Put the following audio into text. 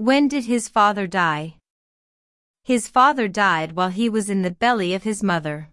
When did his father die? His father died while he was in the belly of his mother.